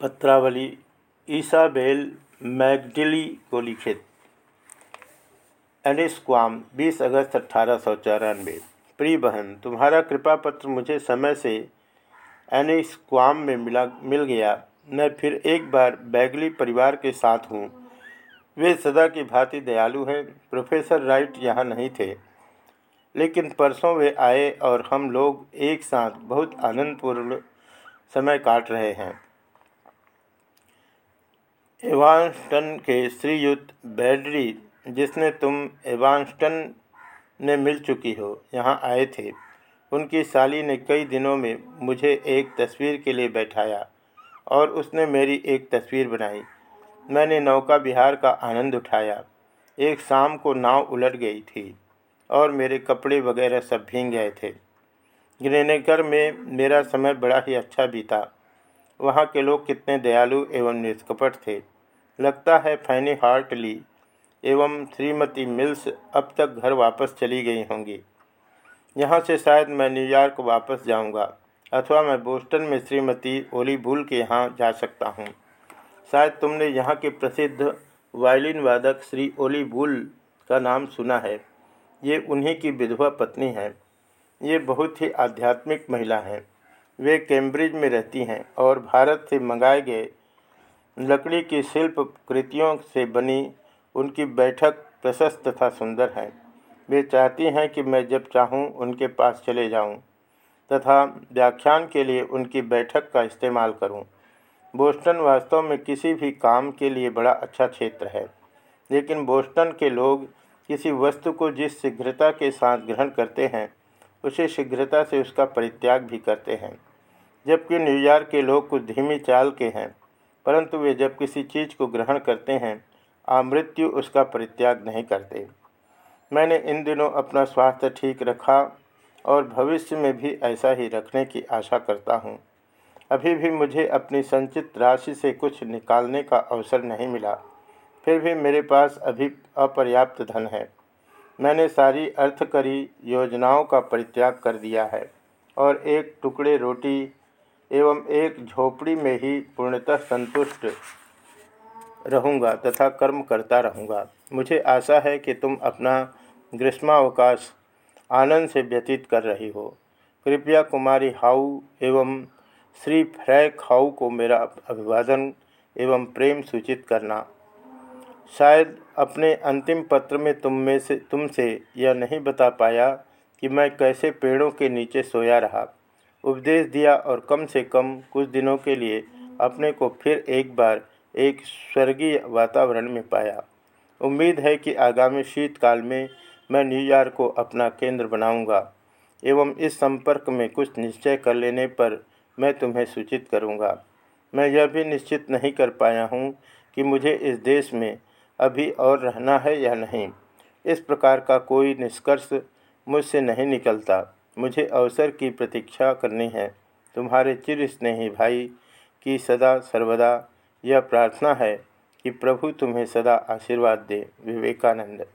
पत्रावली, Isabel मैगडिली को लिखित। एनिस्क्वाम 20 अगस्त अट्ठारह सौ चौरानवे। प्रिय बहन, तुम्हारा कृपा पत्र मुझे समय से एनिस्क्वाम में मिला, मिल गया। मैं फिर एक बार बैगली परिवार के साथ हूँ। वे सदा की भांति दयालु हैं। प्रोफेसर राइट यहाँ नहीं थे। लेकिन परसों वे आए और हम लोग एक साथ बहुत आनंदपूर्ण समय काट रहे हैं। एवांस्टन के श्रीयुत बैडरी, जिसने तुम एवांस्टन ने मिल चुकी हो, यहाँ आए थे। उनकी साली ने कई दिनों में मुझे एक तस्वीर के लिए बैठाया, और उसने मेरी एक तस्वीर बनाई। मैंने नौका विहार का आनंद उठाया। एक शाम को नाव उलट गई थी, और मेरे कपड़े वगैरह सब भींग गए थे। ग्रेनेकर में मेरा समय बड़ा ही अच्छा बीता। वहाँ के लोग कितने दयालु एवं निष्कपट थे। लगता है फैनी हार्टली एवं श्रीमती मिल्स अब तक घर वापस चली गई होंगी। यहाँ से शायद मैं न्यूयॉर्क वापस जाऊँगा, अथवा मैं बोस्टन में श्रीमती ओली बुल के यहाँ जा सकता हूँ। शायद तुमने यहाँ के प्रसिद्ध वायलिन वादक श्री ओली बुल का नाम सुना है। ये उन्हीं की विधवा पत्नी है। ये बहुत ही आध्यात्मिक महिला हैं। वे कैम्ब्रिज में रहती हैं और भारत से मंगाए गए लकड़ी की शिल्प कृतियों से बनी उनकी बैठक प्रशस्त तथा सुंदर है वे चाहती हैं कि मैं जब चाहूँ उनके पास चले जाऊँ तथा व्याख्यान के लिए उनकी बैठक का इस्तेमाल करूँ। बोस्टन वास्तव में किसी भी काम के लिए बड़ा अच्छा क्षेत्र है, लेकिन बोस्टन के लोग किसी वस्तु को जिस शीघ्रता के साथ ग्रहण करते हैं, उसे शीघ्रता से उसका परित्याग भी करते हैं जबकि न्यूयॉर्क के लोग कुछ धीमी चाल के हैं, परंतु वे जब किसी चीज़ को ग्रहण करते हैं आमृत्यु उसका परित्याग नहीं करते। मैंने इन दिनों अपना स्वास्थ्य ठीक रखा और भविष्य में भी ऐसा ही रखने की आशा करता हूँ। अभी भी मुझे अपनी संचित राशि से कुछ निकालने का अवसर नहीं मिला। फिर भी मेरे पास अभी अपर्याप्त धन है। मैंने सारी अर्थकरी योजनाओं का परित्याग कर दिया है और एक टुकड़े रोटी एवं एक झोपड़ी में ही पूर्णतः संतुष्ट रहूँगा तथा कर्म करता रहूँगा। मुझे आशा है कि तुम अपना ग्रीष्मावकाश आनंद से व्यतीत कर रही हो। कृपया कुमारी हाउ एवं श्री फ्रैक हाउ को मेरा अभिवादन एवं प्रेम सूचित करना। शायद अपने अंतिम पत्र में तुम में से, तुमसे यह नहीं बता पाया कि मैं कैसे पेड़ों के नीचे सोया रहा। उपदेश दिया और कम से कम कुछ दिनों के लिए अपने को फिर एक बार एक स्वर्गीय वातावरण में पाया। उम्मीद है कि आगामी शीतकाल में मैं न्यूयॉर्क को अपना केंद्र बनाऊँगा, एवं इस संपर्क में कुछ निश्चय कर लेने पर मैं तुम्हें सूचित करूँगा। मैं यह भी निश्चित नहीं कर पाया हूँ कि मुझे इस देश में अभी और रहना है या नहीं। इस प्रकार का कोई निष्कर्ष मुझसे नहीं निकलता। मुझे अवसर की प्रतीक्षा करनी है। तुम्हारे चिर स्नेही भाई की सदा सर्वदा यह प्रार्थना है कि प्रभु तुम्हें सदा आशीर्वाद दे। विवेकानंद।